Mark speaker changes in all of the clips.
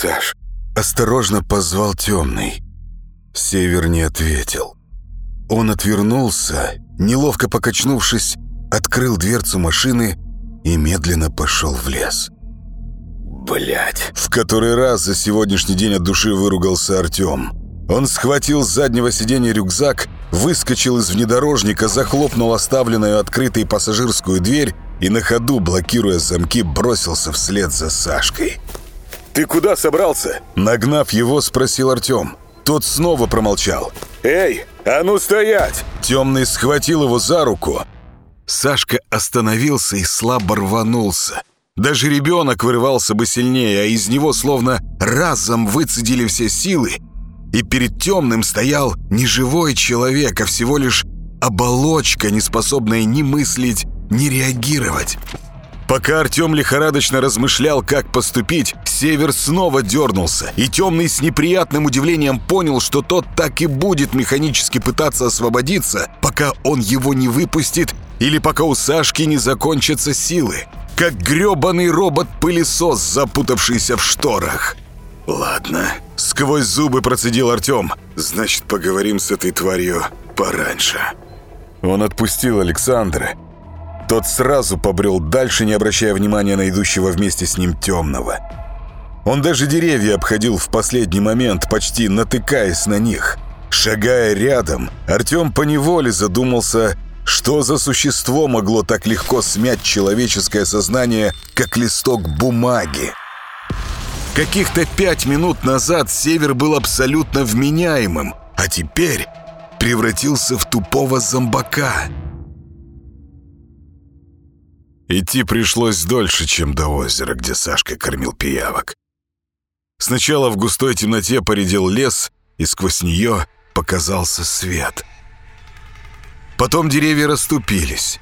Speaker 1: Саш!» – осторожно позвал темный. Север не ответил. Он отвернулся, неловко покачнувшись, открыл дверцу машины и медленно пошел в лес.
Speaker 2: Блять!
Speaker 1: В который раз за сегодняшний день от души выругался Артем. Он схватил с заднего сиденья рюкзак, выскочил из внедорожника, захлопнул оставленную открытой пассажирскую дверь и на ходу, блокируя замки, бросился вслед за Сашкой
Speaker 2: ты куда собрался?»
Speaker 1: Нагнав его, спросил Артем. Тот снова промолчал.
Speaker 2: «Эй, а ну стоять!»
Speaker 1: Темный схватил его за руку. Сашка остановился и слабо рванулся. Даже ребенок вырывался бы сильнее, а из него словно разом выцедили все силы. И перед темным стоял не живой человек, а всего лишь оболочка, не способная ни мыслить, ни реагировать. Пока Артем лихорадочно размышлял, как поступить, Север снова дернулся, и Темный с неприятным удивлением понял, что тот так и будет механически пытаться освободиться, пока он его не выпустит или пока у Сашки не закончатся силы, как грёбаный робот-пылесос, запутавшийся в шторах. «Ладно», — сквозь зубы процедил Артем, — «значит, поговорим с этой тварью пораньше». Он отпустил Александра, — тот сразу побрел дальше, не обращая внимания на идущего вместе с ним темного. Он даже деревья обходил в последний момент, почти натыкаясь на них. Шагая рядом, Артем поневоле задумался, что за существо могло так легко смять человеческое сознание, как листок бумаги. Каких-то пять минут назад Север был абсолютно вменяемым, а теперь превратился в тупого зомбака – Идти пришлось дольше, чем до озера, где Сашка кормил пиявок. Сначала в густой темноте поредел лес, и сквозь нее показался свет. Потом деревья расступились.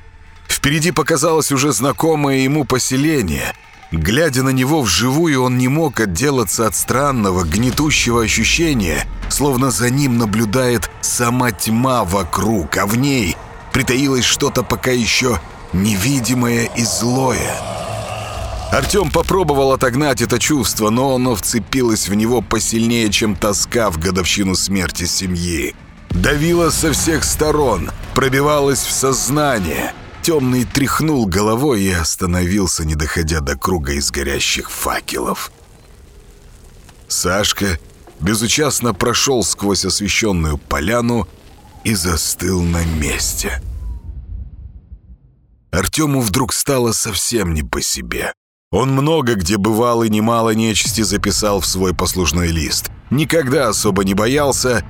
Speaker 1: Впереди показалось уже знакомое ему поселение. Глядя на него вживую, он не мог отделаться от странного, гнетущего ощущения, словно за ним наблюдает сама тьма вокруг, а в ней притаилось что-то пока еще невидимое и злое. Артем попробовал отогнать это чувство, но оно вцепилось в него посильнее, чем тоска в годовщину смерти семьи. Давило со всех сторон, пробивалось в сознание. Темный тряхнул головой и остановился, не доходя до круга из горящих факелов. Сашка безучастно прошел сквозь освещенную поляну и застыл на месте – Артему вдруг стало совсем не по себе. Он много где бывал и немало нечисти записал в свой послужной лист. Никогда особо не боялся,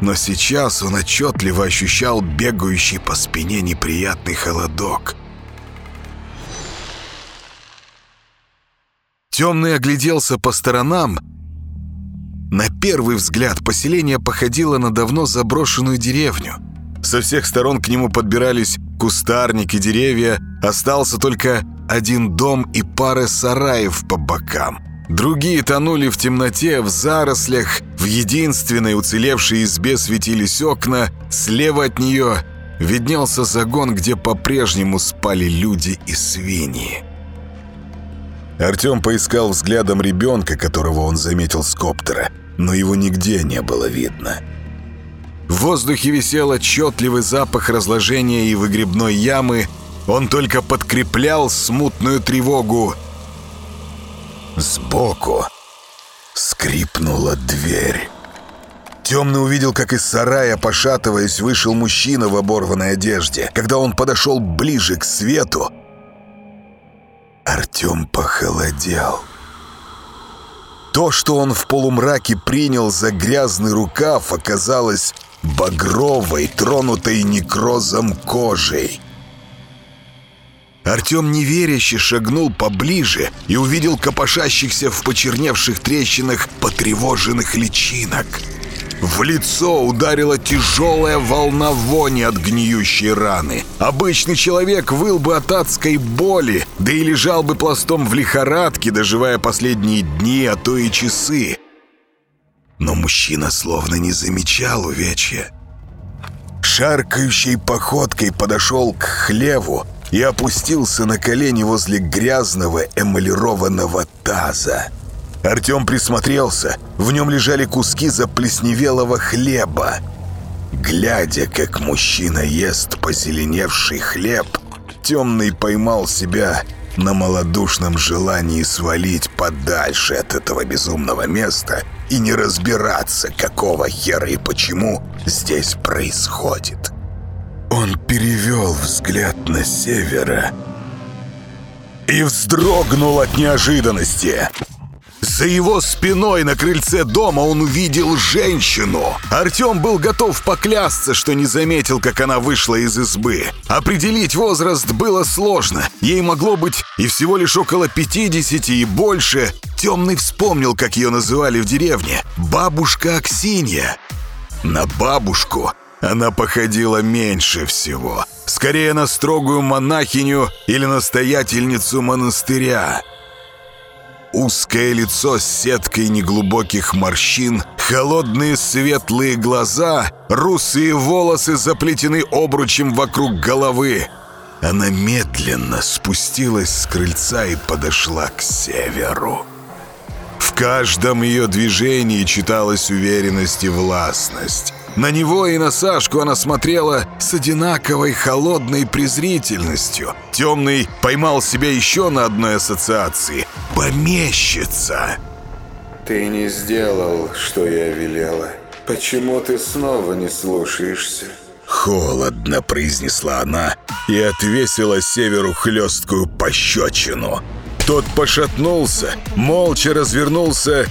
Speaker 1: но сейчас он отчетливо ощущал бегающий по спине неприятный холодок. Темный огляделся по сторонам. На первый взгляд поселение походило на давно заброшенную деревню – со всех сторон к нему подбирались кустарники, деревья. Остался только один дом и пары сараев по бокам. Другие тонули в темноте, в зарослях. В единственной уцелевшей избе светились окна. Слева от нее виднелся загон, где по-прежнему спали люди и свиньи. Артем поискал взглядом ребенка, которого он заметил с коптера, но его нигде не было видно. «Артем» В воздухе висел отчетливый запах разложения и выгребной ямы. Он только подкреплял смутную тревогу. Сбоку скрипнула дверь. Темный увидел, как из сарая, пошатываясь, вышел мужчина в оборванной одежде. Когда он подошел ближе к свету, Артем похолодел. То, что он в полумраке принял за грязный рукав, оказалось багровой, тронутой некрозом кожи. Артем неверяще шагнул поближе и увидел копошащихся в почерневших трещинах потревоженных личинок. В лицо ударила тяжелая волна вони от гниющей раны. Обычный человек выл бы от адской боли, да и лежал бы пластом в лихорадке, доживая последние дни, а то и часы но мужчина словно не замечал увечья. Шаркающей походкой подошел к хлеву и опустился на колени возле грязного эмалированного таза. Артем присмотрелся, в нем лежали куски заплесневелого хлеба. Глядя, как мужчина ест позеленевший хлеб, темный поймал себя на малодушном желании свалить подальше от этого безумного места – и не разбираться, какого хера и почему здесь происходит. Он перевел взгляд на севера и вздрогнул от неожиданности. За его спиной на крыльце дома он увидел женщину. Артем был готов поклясться, что не заметил, как она вышла из избы. Определить возраст было сложно. Ей могло быть и всего лишь около 50 и больше. Темный вспомнил, как ее называли в деревне. «Бабушка Аксинья». На бабушку она походила меньше всего. Скорее на строгую монахиню или настоятельницу монастыря узкое лицо с сеткой неглубоких морщин, холодные светлые глаза, русые волосы заплетены обручем вокруг головы. Она медленно спустилась с крыльца и подошла к северу. В каждом ее движении читалась уверенность и властность. На него и на Сашку она смотрела с одинаковой холодной презрительностью. Темный поймал себя еще на одной ассоциации. «Помещица!»
Speaker 3: «Ты не сделал, что я велела. Почему ты снова не слушаешься?»
Speaker 1: Холодно произнесла она и отвесила северу хлесткую пощечину. Тот пошатнулся, молча развернулся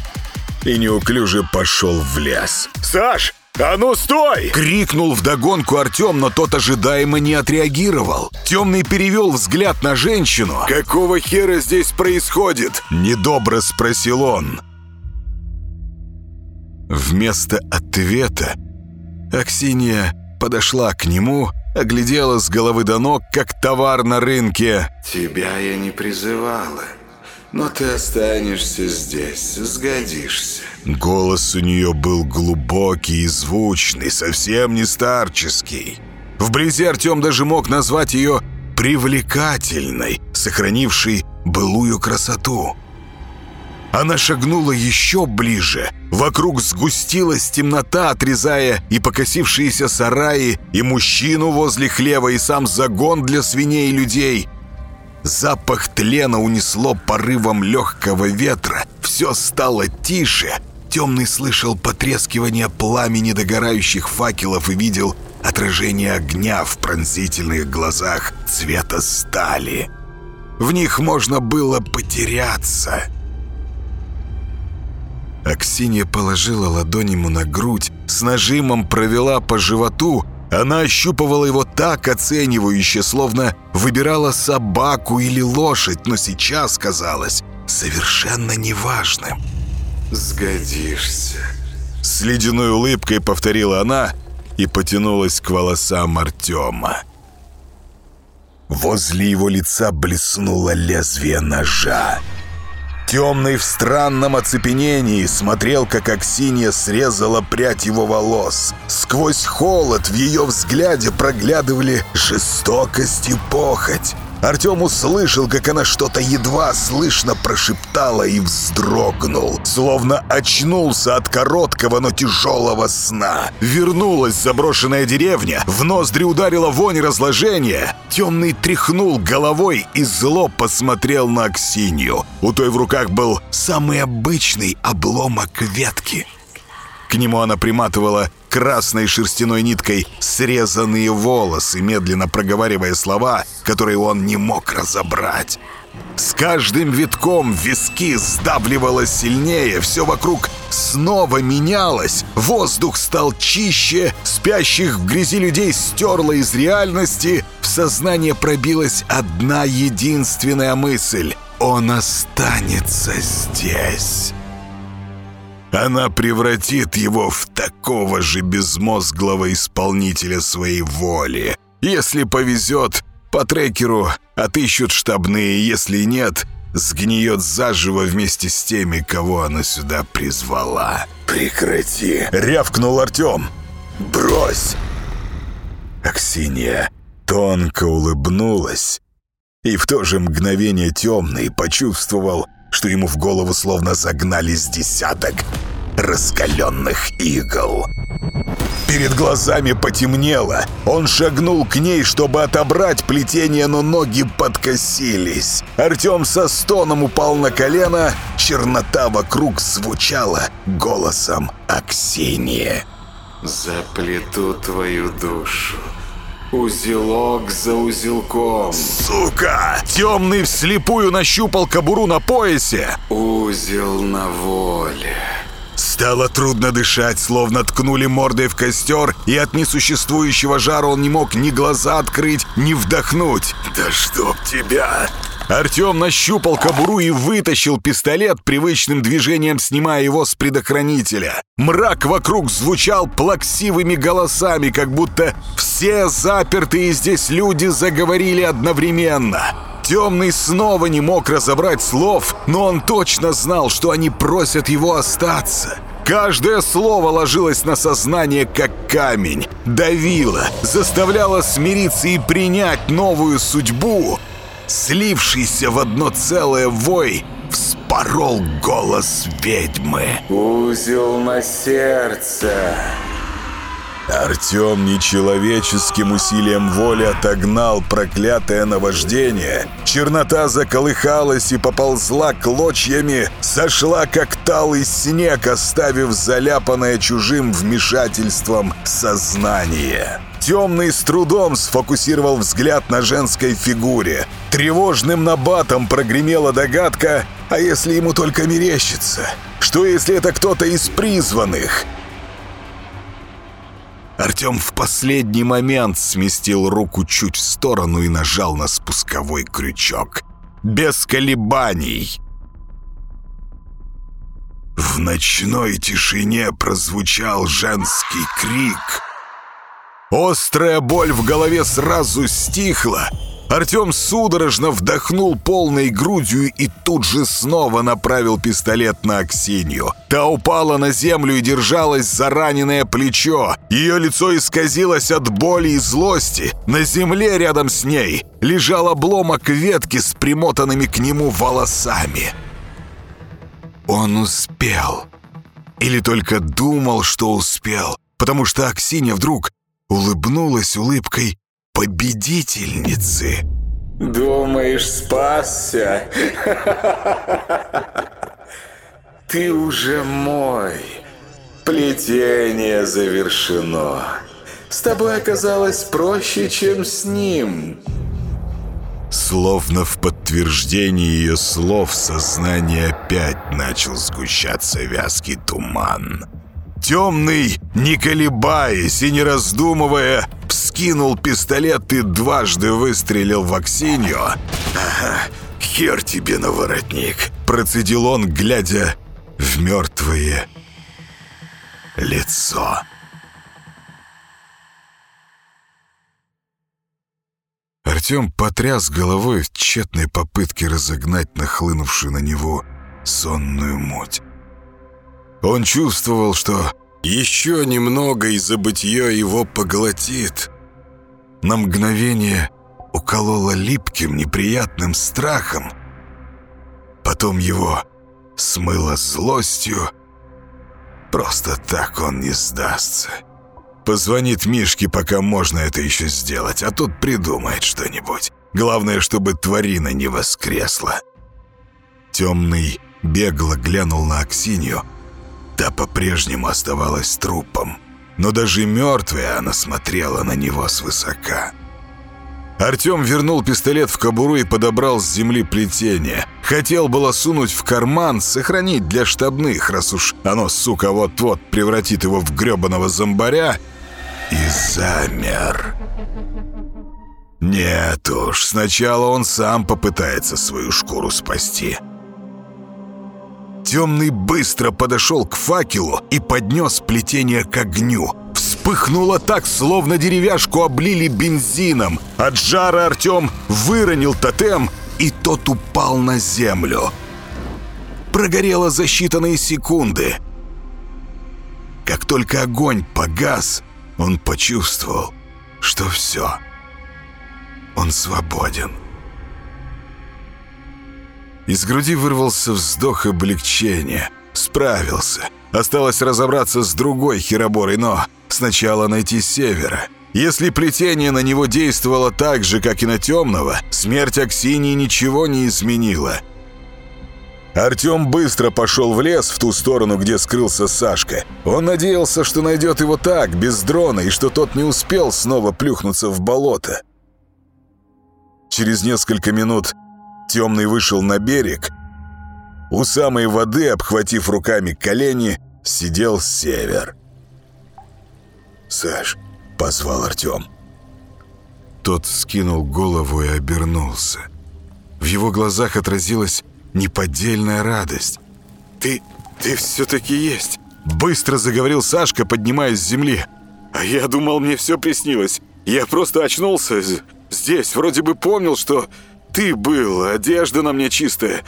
Speaker 1: и неуклюже пошел в лес.
Speaker 2: «Саш!» «А ну стой!»
Speaker 1: — крикнул вдогонку Артем, но тот ожидаемо не отреагировал. Темный перевел взгляд на женщину.
Speaker 2: «Какого хера здесь происходит?»
Speaker 1: — недобро спросил он. Вместо ответа Аксинья подошла к нему, оглядела с головы до ног, как товар на рынке.
Speaker 3: «Тебя я не призывала», но ты останешься здесь, сгодишься.
Speaker 1: Голос у нее был глубокий и звучный, совсем не старческий. Вблизи Артем даже мог назвать ее привлекательной, сохранившей былую красоту. Она шагнула еще ближе. Вокруг сгустилась темнота, отрезая и покосившиеся сараи, и мужчину возле хлева, и сам загон для свиней и людей — Запах тлена унесло порывом легкого ветра. Все стало тише. Темный слышал потрескивание пламени догорающих факелов и видел отражение огня в пронзительных глазах цвета стали. В них можно было потеряться. Аксинья положила ладонь ему на грудь, с нажимом провела по животу — она ощупывала его так оценивающе, словно выбирала собаку или лошадь, но сейчас казалось совершенно неважным.
Speaker 3: «Сгодишься», —
Speaker 1: с ледяной улыбкой повторила она и потянулась к волосам Артема. Возле его лица блеснуло лезвие ножа. «Сгодишься». Темный в странном оцепенении смотрел, как Аксинья срезала прядь его волос. Сквозь холод в ее взгляде проглядывали жестокость и похоть. Артем услышал, как она что-то едва слышно прошептала и вздрогнул, словно очнулся от короткого, но тяжелого сна. Вернулась заброшенная деревня, в ноздри ударила вонь разложения. Темный тряхнул головой и зло посмотрел на Аксинью. У той в руках был самый обычный обломок ветки. К нему она приматывала красной шерстяной ниткой срезанные волосы, медленно проговаривая слова, которые он не мог разобрать. С каждым витком виски сдавливало сильнее, все вокруг снова менялось, воздух стал чище, спящих в грязи людей стерло из реальности, в сознание пробилась одна единственная мысль — он останется здесь. Она превратит его в такого же безмозглого исполнителя своей воли. Если повезет, по трекеру отыщут штабные, если нет, сгниет заживо вместе с теми, кого она сюда призвала.
Speaker 2: «Прекрати!»
Speaker 1: — рявкнул Артем. «Брось!» Аксинья тонко улыбнулась, и в то же мгновение темный почувствовал, что ему в голову словно загнали с десяток раскаленных игл. Перед глазами потемнело. Он шагнул к ней, чтобы отобрать плетение, но ноги подкосились. Артем со стоном упал на колено. Чернота вокруг звучала голосом Аксения.
Speaker 3: «Заплету твою душу». Узелок за узелком.
Speaker 1: Сука! Темный вслепую нащупал кобуру на поясе.
Speaker 3: Узел на воле.
Speaker 1: Стало трудно дышать, словно ткнули мордой в костер, и от несуществующего жара он не мог ни глаза открыть, ни вдохнуть. «Да чтоб тебя!» Артем нащупал кобуру и вытащил пистолет, привычным движением снимая его с предохранителя. Мрак вокруг звучал плаксивыми голосами, как будто все запертые здесь люди заговорили одновременно. Темный снова не мог разобрать слов, но он точно знал, что они просят его остаться. Каждое слово ложилось на сознание как камень, давило, заставляло смириться и принять новую судьбу. Слившийся в одно целое вой вспорол голос ведьмы.
Speaker 3: «Узел на сердце!»
Speaker 1: Артем нечеловеческим усилием воли отогнал проклятое наваждение. Чернота заколыхалась и поползла клочьями, сошла как талый снег, оставив заляпанное чужим вмешательством сознание. Темный с трудом сфокусировал взгляд на женской фигуре. Тревожным набатом прогремела догадка, а если ему только мерещится? Что если это кто-то из призванных? Артем в последний момент сместил руку чуть в сторону и нажал на спусковой крючок. Без колебаний. В ночной тишине прозвучал женский крик. Острая боль в голове сразу стихла, Артем судорожно вдохнул полной грудью и тут же снова направил пистолет на Аксинью. Та упала на землю и держалась за раненое плечо. Ее лицо исказилось от боли и злости. На земле рядом с ней лежал обломок ветки с примотанными к нему волосами. Он успел. Или только думал, что успел, потому что Аксинья вдруг улыбнулась улыбкой победительницы.
Speaker 3: Думаешь, спасся? Ты уже мой. Плетение завершено. С тобой оказалось проще, чем с ним.
Speaker 1: Словно в подтверждении ее слов сознание опять начал сгущаться вязкий туман. Темный, не колебаясь и не раздумывая, вскинул пистолет и дважды выстрелил в Аксинью. «Ага, хер тебе на воротник!» Процедил он, глядя в мертвые лицо. Артем потряс головой в тщетной попытке разогнать нахлынувшую на него сонную муть. Он чувствовал, что еще немного, и забытье его поглотит. На мгновение укололо липким, неприятным страхом. Потом его смыло злостью. Просто так он не сдастся. Позвонит Мишке, пока можно это еще сделать, а тут придумает что-нибудь. Главное, чтобы тварина не воскресла. Темный бегло глянул на Аксинью, та по-прежнему оставалась трупом. Но даже мертвая она смотрела на него свысока. Артем вернул пистолет в кобуру и подобрал с земли плетение. Хотел было сунуть в карман, сохранить для штабных, раз уж оно, сука, вот-вот превратит его в гребаного зомбаря, и замер. Нет уж, сначала он сам попытается свою шкуру спасти. Темный быстро подошел к факелу и поднес плетение к огню. Вспыхнуло так, словно деревяшку облили бензином. От жара Артем выронил тотем, и тот упал на землю. Прогорело за считанные секунды. Как только огонь погас, он почувствовал, что все. Он свободен. Из груди вырвался вздох облегчения. Справился. Осталось разобраться с другой хероборой, но сначала найти севера. Если плетение на него действовало так же, как и на темного, смерть Аксинии ничего не изменила. Артем быстро пошел в лес в ту сторону, где скрылся Сашка. Он надеялся, что найдет его так, без дрона, и что тот не успел снова плюхнуться в болото. Через несколько минут Темный вышел на берег. У самой воды, обхватив руками колени, сидел север. «Саш», — позвал Артем. Тот скинул голову и обернулся. В его глазах отразилась неподдельная радость. «Ты... ты все-таки есть!» Быстро заговорил Сашка, поднимаясь с земли. «А я думал, мне все приснилось. Я просто очнулся здесь, вроде бы помнил, что ты был, одежда на мне чистая,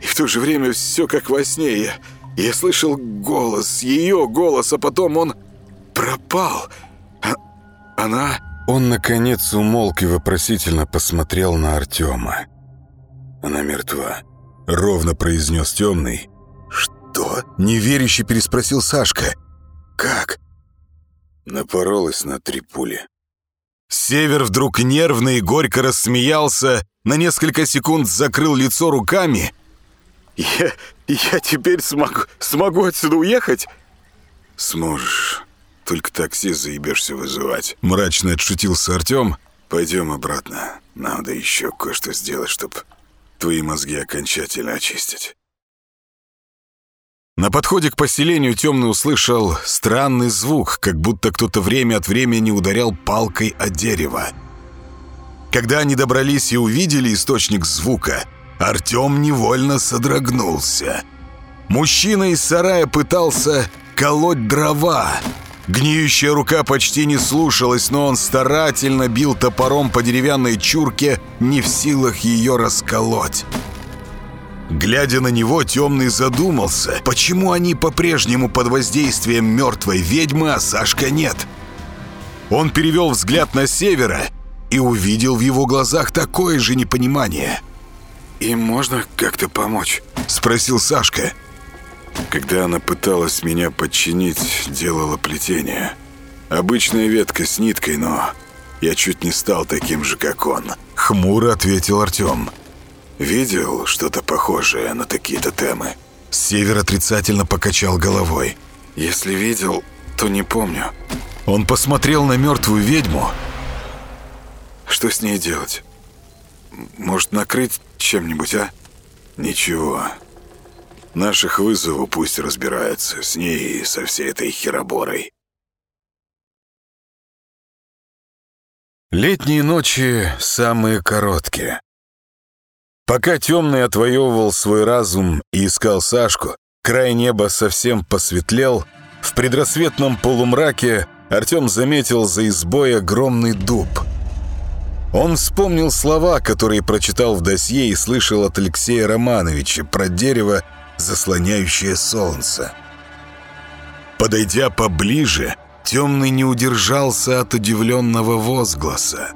Speaker 1: и в то же время все как во сне. Я, я слышал голос, ее голос, а потом он пропал. А, она...» Он, наконец, умолк и вопросительно посмотрел на Артема. «Она мертва», — ровно произнес темный. «Что?» — неверяще переспросил Сашка. «Как?» Напоролась на три пули. Север вдруг нервно и горько рассмеялся, на несколько секунд закрыл лицо руками. «Я, я теперь смогу, смогу отсюда уехать?» «Сможешь. Только такси заебешься вызывать», — мрачно отшутился Артем. «Пойдем обратно. Надо еще кое-что сделать, чтобы твои мозги окончательно очистить». На подходе к поселению Темный услышал странный звук, как будто кто-то время от времени ударял палкой о дерево. Когда они добрались и увидели источник звука, Артем невольно содрогнулся. Мужчина из сарая пытался колоть дрова. Гниющая рука почти не слушалась, но он старательно бил топором по деревянной чурке, не в силах ее расколоть. Глядя на него, Темный задумался, почему они по-прежнему под воздействием мертвой ведьмы, а Сашка нет. Он перевел взгляд на севера и увидел в его глазах такое же непонимание. «Им можно как-то помочь?» – спросил Сашка. «Когда она пыталась меня подчинить, делала плетение. Обычная ветка с ниткой, но я чуть не стал таким же, как он», – хмуро ответил Артем. «Артем». Видел что-то похожее на такие тотемы?» Север отрицательно покачал головой. «Если видел, то не помню». Он посмотрел на мертвую ведьму. «Что с ней делать? Может, накрыть чем-нибудь, а?» «Ничего. Наших вызову пусть разбираются с ней и со всей этой хероборой». Летние ночи самые короткие. Пока темный отвоевывал свой разум и искал Сашку, край неба совсем посветлел. В предрассветном полумраке Артем заметил за избой огромный дуб. Он вспомнил слова, которые прочитал в досье и слышал от Алексея Романовича про дерево, заслоняющее солнце. Подойдя поближе, темный не удержался от удивленного возгласа.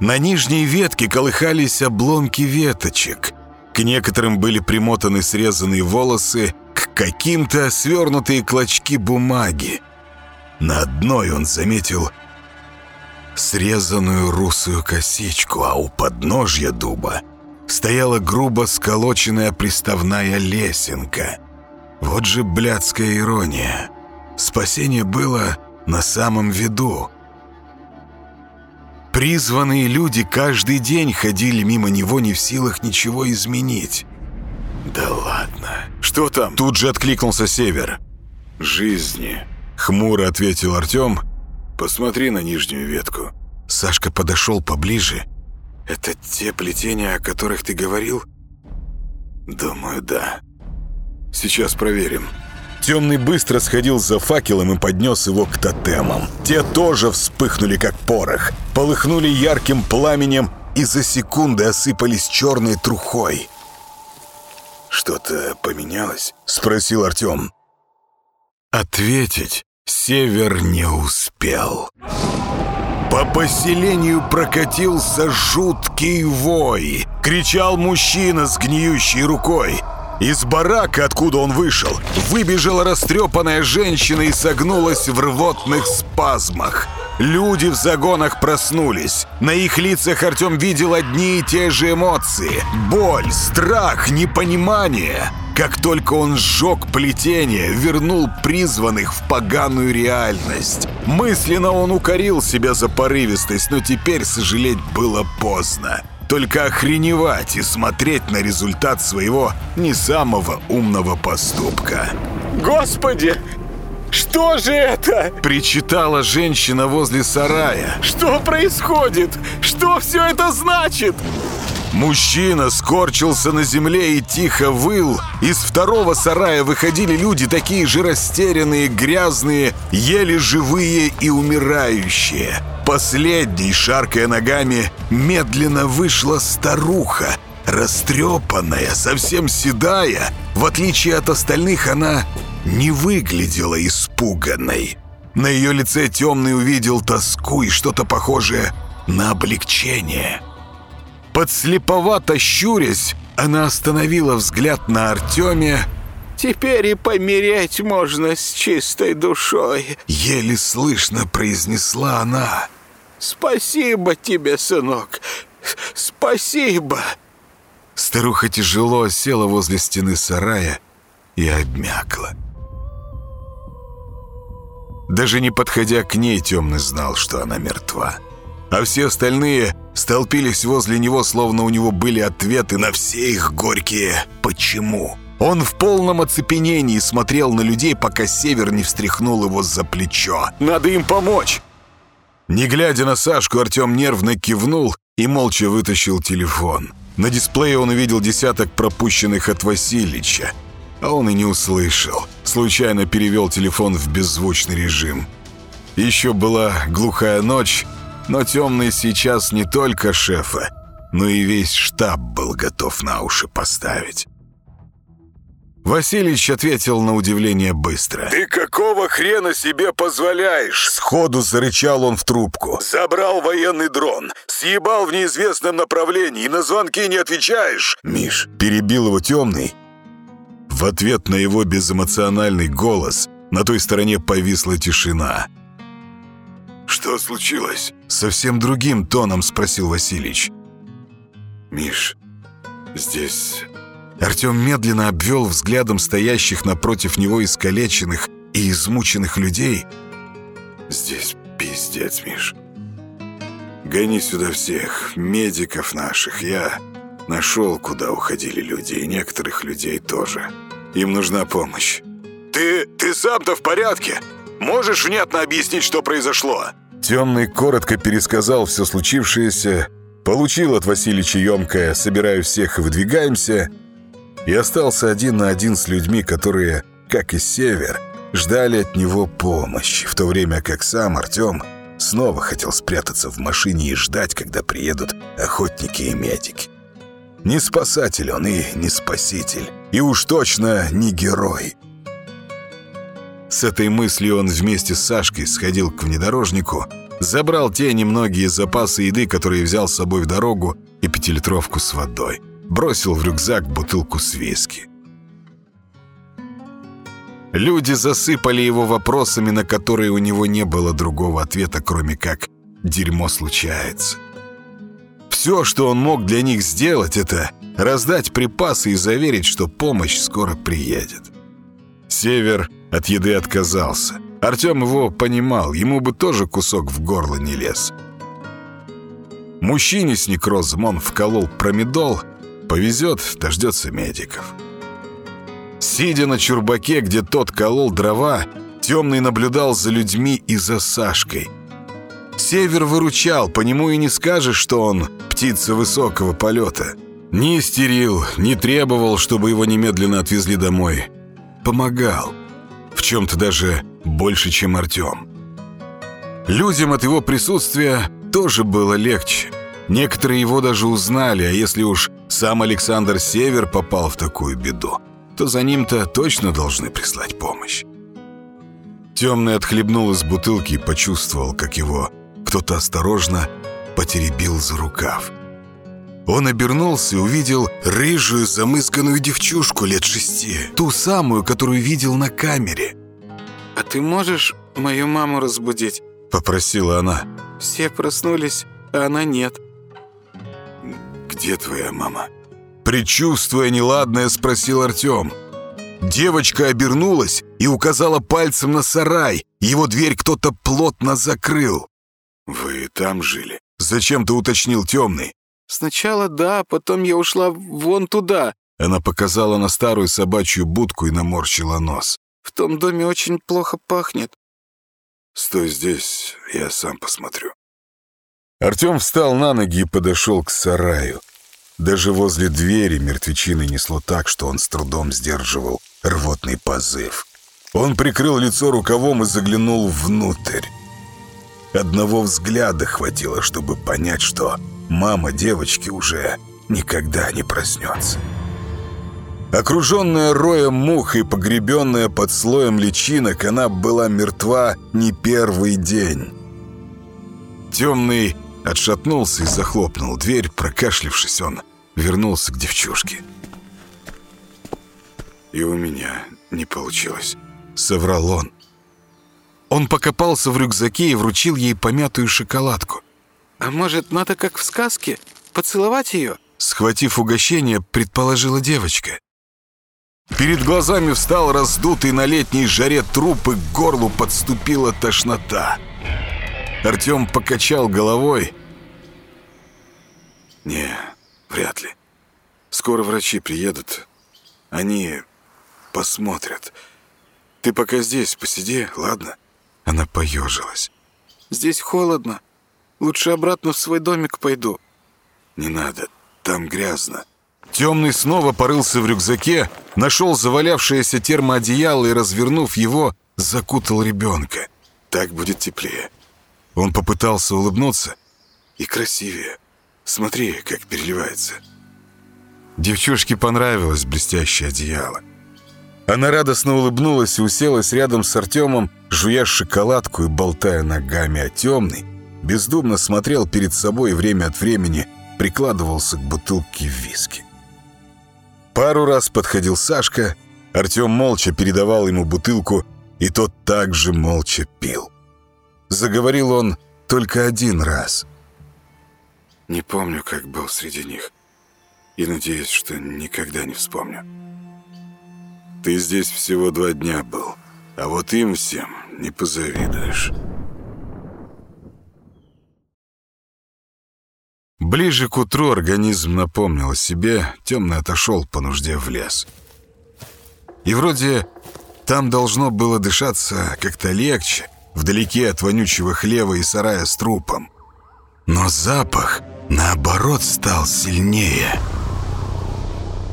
Speaker 1: На нижней ветке колыхались обломки веточек. К некоторым были примотаны срезанные волосы, к каким-то свернутые клочки бумаги. На одной он заметил срезанную русую косичку, а у подножья дуба стояла грубо сколоченная приставная лесенка. Вот же блядская ирония. Спасение было на самом виду — Призванные люди каждый день ходили мимо него не в силах ничего изменить. «Да ладно! Что там?» Тут же откликнулся Север. «Жизни!» — хмуро ответил Артем. «Посмотри на нижнюю ветку». Сашка подошел поближе. «Это те плетения, о которых ты говорил?» «Думаю, да. Сейчас проверим». Темный быстро сходил за факелом и поднес его к тотемам. Те тоже вспыхнули, как порох, полыхнули ярким пламенем и за секунды осыпались черной трухой. «Что-то поменялось?» — спросил Артем. Ответить Север не успел. По поселению прокатился жуткий вой. Кричал мужчина с гниющей рукой. Из барака, откуда он вышел, выбежала растрепанная женщина и согнулась в рвотных спазмах. Люди в загонах проснулись. На их лицах Артем видел одни и те же эмоции. Боль, страх, непонимание. Как только он сжег плетение, вернул призванных в поганую реальность. Мысленно он укорил себя за порывистость, но теперь сожалеть было поздно только охреневать и смотреть на результат своего не самого умного поступка.
Speaker 2: «Господи, что же это?»
Speaker 1: Причитала женщина возле сарая.
Speaker 2: «Что происходит? Что все это значит?»
Speaker 1: Мужчина скорчился на земле и тихо выл. Из второго сарая выходили люди, такие же растерянные, грязные, еле живые и умирающие. Последней, шаркая ногами, медленно вышла старуха, растрепанная, совсем седая. В отличие от остальных, она не выглядела испуганной. На ее лице темный увидел тоску и что-то похожее на облегчение. Подслеповато щурясь, она остановила взгляд на Артеме.
Speaker 2: «Теперь и помереть можно с чистой душой», —
Speaker 1: еле слышно произнесла она.
Speaker 2: «Спасибо тебе, сынок, спасибо».
Speaker 1: Старуха тяжело села возле стены сарая и обмякла. Даже не подходя к ней, Темный знал, что она мертва. «Мертва» а все остальные столпились возле него, словно у него были ответы на все их горькие «почему?». Он в полном оцепенении смотрел на людей, пока Север не встряхнул его за плечо.
Speaker 2: «Надо им помочь!»
Speaker 1: Не глядя на Сашку, Артем нервно кивнул и молча вытащил телефон. На дисплее он увидел десяток пропущенных от Васильича, а он и не услышал. Случайно перевел телефон в беззвучный режим. Еще была глухая ночь, но темный сейчас не только шефа, но и весь штаб был готов на уши поставить. Васильевич ответил на удивление быстро.
Speaker 2: «Ты какого хрена себе позволяешь?»
Speaker 1: Сходу зарычал он в трубку.
Speaker 2: «Забрал военный дрон, съебал в неизвестном направлении и на звонки не отвечаешь!»
Speaker 1: Миш перебил его темный. В ответ на его безэмоциональный голос на той стороне повисла тишина –
Speaker 2: «Что случилось?»
Speaker 1: Совсем другим тоном спросил Васильич.
Speaker 2: «Миш, здесь...»
Speaker 1: Артем медленно обвел взглядом стоящих напротив него искалеченных и измученных людей.
Speaker 2: «Здесь пиздец, Миш. Гони сюда всех, медиков наших. Я нашел, куда уходили люди, и некоторых людей тоже. Им нужна помощь». «Ты... ты сам-то в порядке? Можешь внятно объяснить, что произошло?»
Speaker 1: Темный коротко пересказал все случившееся, получил от Васильича емкое «собираю всех и выдвигаемся» и остался один на один с людьми, которые, как и Север, ждали от него помощи, в то время как сам Артем снова хотел спрятаться в машине и ждать, когда приедут охотники и медики. Не спасатель он и не спаситель, и уж точно не герой. С этой мыслью он вместе с Сашкой сходил к внедорожнику, забрал те немногие запасы еды, которые взял с собой в дорогу, и пятилитровку с водой. Бросил в рюкзак бутылку с виски. Люди засыпали его вопросами, на которые у него не было другого ответа, кроме как «дерьмо случается». Все, что он мог для них сделать, это раздать припасы и заверить, что помощь скоро приедет. Север от еды отказался. Артем его понимал, ему бы тоже кусок в горло не лез. Мужчине с некрозом он вколол промедол. Повезет, дождется медиков. Сидя на чурбаке, где тот колол дрова, Темный наблюдал за людьми и за Сашкой. Север выручал, по нему и не скажешь, что он птица высокого полета. Не истерил, не требовал, чтобы его немедленно отвезли домой. Помогал в чем-то даже больше, чем Артем. Людям от его присутствия тоже было легче. Некоторые его даже узнали, а если уж сам Александр Север попал в такую беду, то за ним-то точно должны прислать помощь. Темный отхлебнул из бутылки и почувствовал, как его кто-то осторожно потеребил за рукав – он обернулся и увидел рыжую замызганную девчушку лет шести, ту самую, которую видел на камере.
Speaker 4: «А ты можешь мою маму разбудить?»
Speaker 1: – попросила она.
Speaker 4: «Все проснулись, а она нет».
Speaker 2: «Где твоя мама?»
Speaker 1: Причувствуя неладное, спросил Артем. Девочка обернулась и указала пальцем на сарай. Его дверь кто-то плотно закрыл.
Speaker 2: «Вы там жили?»
Speaker 1: Зачем-то уточнил темный.
Speaker 4: Сначала да, потом я ушла вон туда».
Speaker 1: Она показала на старую собачью будку и наморщила нос.
Speaker 4: «В том доме очень плохо пахнет».
Speaker 2: «Стой здесь, я сам посмотрю».
Speaker 1: Артем встал на ноги и подошел к сараю. Даже возле двери мертвечины несло так, что он с трудом сдерживал рвотный позыв. Он прикрыл лицо рукавом и заглянул внутрь. Одного взгляда хватило, чтобы понять, что мама девочки уже никогда не проснется. Окруженная роем мух и погребенная под слоем личинок, она была мертва не первый день. Темный отшатнулся и захлопнул дверь, прокашлившись он, вернулся к девчушке.
Speaker 2: «И у меня не получилось», —
Speaker 1: соврал он. Он покопался в рюкзаке и вручил ей помятую шоколадку.
Speaker 4: А может, надо как в сказке? Поцеловать ее?»
Speaker 1: Схватив угощение, предположила девочка. Перед глазами встал раздутый на летней жаре труп и к горлу подступила тошнота. Артем покачал головой.
Speaker 2: «Не, вряд ли. Скоро врачи приедут. Они посмотрят. Ты пока здесь посиди, ладно?»
Speaker 1: Она поежилась.
Speaker 4: «Здесь холодно. Лучше обратно в свой домик пойду».
Speaker 2: «Не надо, там грязно».
Speaker 1: Темный снова порылся в рюкзаке, нашел завалявшееся термоодеяло и, развернув его, закутал ребенка.
Speaker 2: «Так будет теплее».
Speaker 1: Он попытался улыбнуться.
Speaker 2: «И красивее. Смотри, как переливается».
Speaker 1: Девчушке понравилось блестящее одеяло. Она радостно улыбнулась и уселась рядом с Артемом, жуя шоколадку и болтая ногами о темный, бездумно смотрел перед собой и время от времени прикладывался к бутылке виски. Пару раз подходил Сашка, Артем молча передавал ему бутылку, и тот также молча пил. Заговорил он только один раз.
Speaker 2: «Не помню, как был среди них, и надеюсь, что никогда не вспомню. Ты здесь всего два дня был, а вот им всем не позавидуешь».
Speaker 1: Ближе к утру организм напомнил о себе, темный отошел по нужде в лес. И вроде там должно было дышаться как-то легче, вдалеке от вонючего хлева и сарая с трупом. Но запах, наоборот, стал сильнее.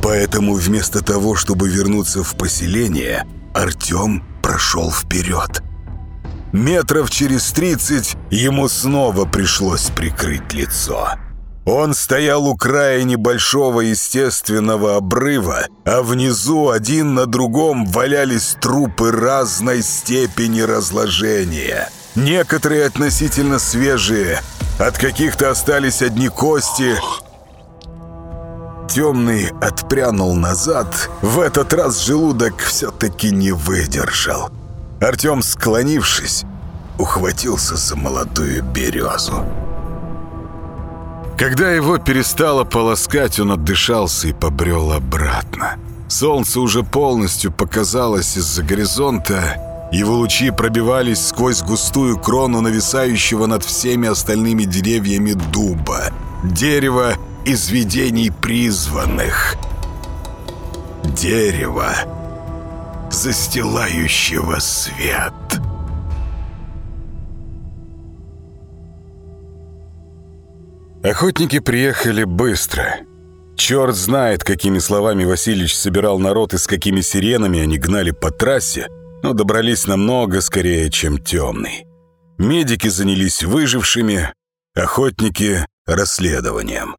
Speaker 1: Поэтому вместо того, чтобы вернуться в поселение, Артем прошел вперед. Метров через тридцать ему снова пришлось прикрыть лицо. «Артем» Он стоял у края небольшого естественного обрыва, а внизу один на другом валялись трупы разной степени разложения. Некоторые относительно свежие, от каких-то остались одни кости, темный отпрянул назад, в этот раз желудок все-таки не выдержал. Артем, склонившись, ухватился за молодую березу. Когда его перестало полоскать, он отдышался и побрел обратно. Солнце уже полностью показалось из-за горизонта. Его лучи пробивались сквозь густую крону нависающего над всеми остальными деревьями дуба. Дерево извидений призванных. Дерево, застилающего свет. Охотники приехали быстро. Черт знает, какими словами Васильевич собирал народ и с какими сиренами они гнали по трассе, но добрались намного скорее, чем темный. Медики занялись выжившими, охотники — расследованием.